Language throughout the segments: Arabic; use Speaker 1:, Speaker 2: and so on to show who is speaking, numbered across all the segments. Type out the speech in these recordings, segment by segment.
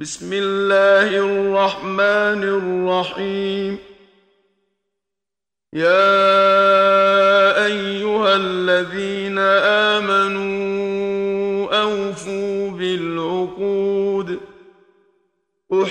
Speaker 1: بسم الله الرحمن الرحيم يا أيها الذين آمنوا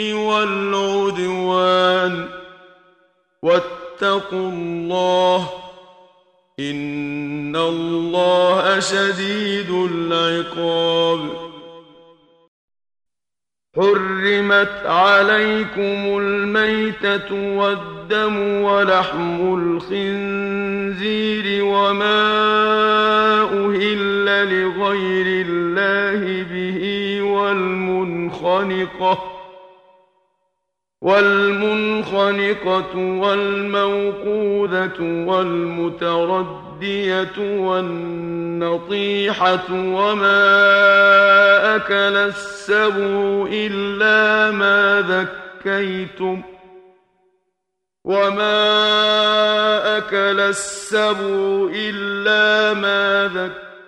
Speaker 1: الإثم والعدوان. واتقوا الله إن الله شديد العقاب. حرمت عليكم الميتة والدم ولحم الخنزير وما أهل لغير الله به والمنخنقة. والمنخنقة والموقوذة والمتردية والنطيحة وما أكل السبع إلا ما ذكيتم وما أكل السبع إلا ما ذكيتم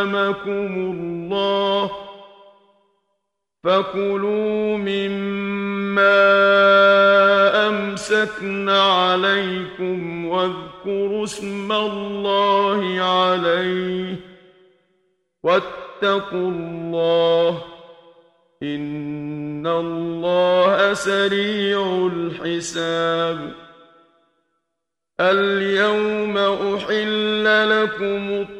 Speaker 1: أطعمكم الله فكلوا مما أمسكن عليكم واذكروا اسم الله عليه واتقوا الله إن الله سريع الحساب اليوم أحل لكم الطعام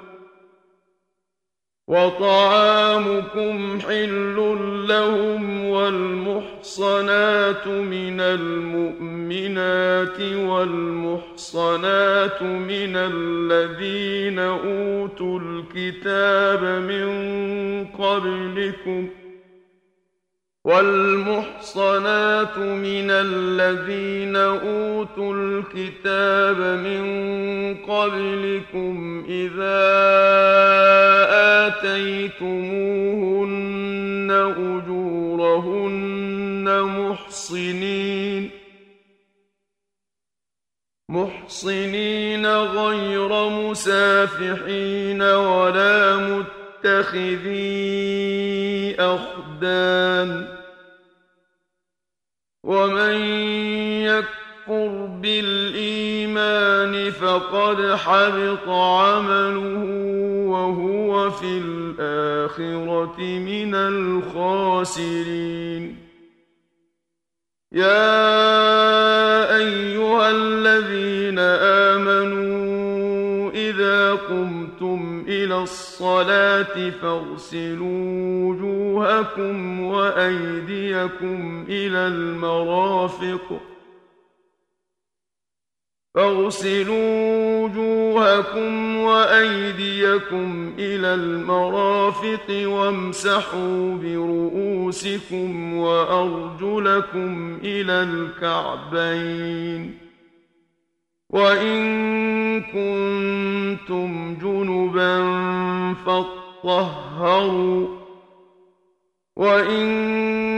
Speaker 1: وطعامكم حل لهم والمحصنات من المؤمنات والمحصنات من الذين أوتوا الكتاب من قبلكم والمحصنات من الذين أوتوا الكتاب من قبلكم إذا آتيتموهن أجورهن محصنين محصنين غير مسافحين ولا متخذي أخدان. ومن يكفر بالإيمان فقد حبط عمله وهو في الآخرة من الخاسرين. يا أيها الذين آمنوا إذا قمتم إلى الصلاة فاغسلوا وجوهكم وأيديكم إلى المرافق. فاغسلوا وجوهكم وجوهكم وأيديكم إلى المرافق وامسحوا برؤوسكم وأرجلكم إلى الكعبين وإن كنتم جنبا فاطهروا وإن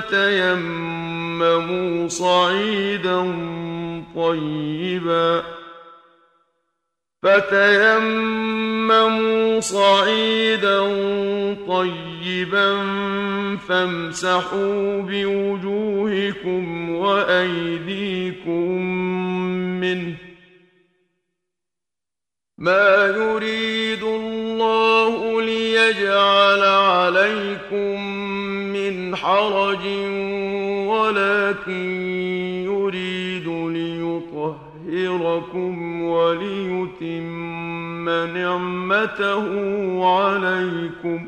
Speaker 1: فتيمموا صعيدا طيبا فتيمموا صعيدا طيبا فامسحوا بوجوهكم وأيديكم منه ما يريد الله ليجعل عليكم من حرج ولكن يريد ليطهركم وليتم نعمته عليكم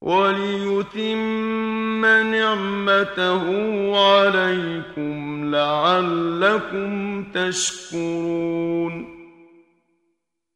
Speaker 1: وليتم نعمته عليكم لعلكم تشكرون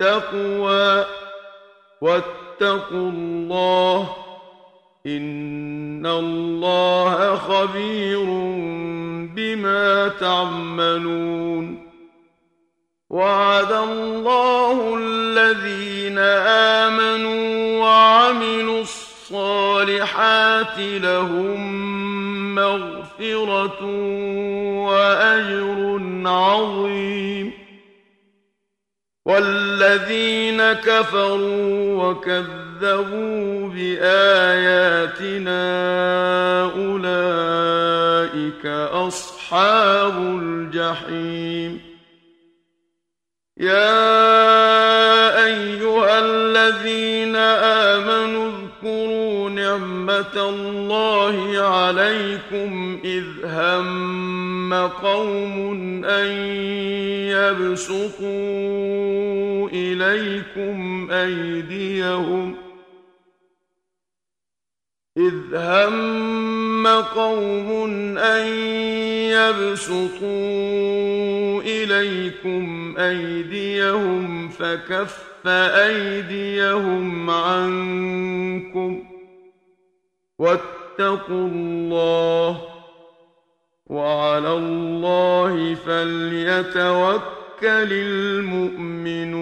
Speaker 1: التقوى واتقوا الله إن الله خبير بما تعملون وعد الله الذين آمنوا وعملوا الصالحات لهم مغفرة وأجر عظيم والذين كفروا وكذبوا بآياتنا أولئك أصحاب الجحيم. يا أيها الذين نعمة الله عليكم إذ هم قوم أن يبسطوا إليكم أيديهم إذ هم قوم أن يبسطوا إليكم أيديهم فكف أيديهم عنكم واتقوا الله وعلى الله فليتوكل المؤمنون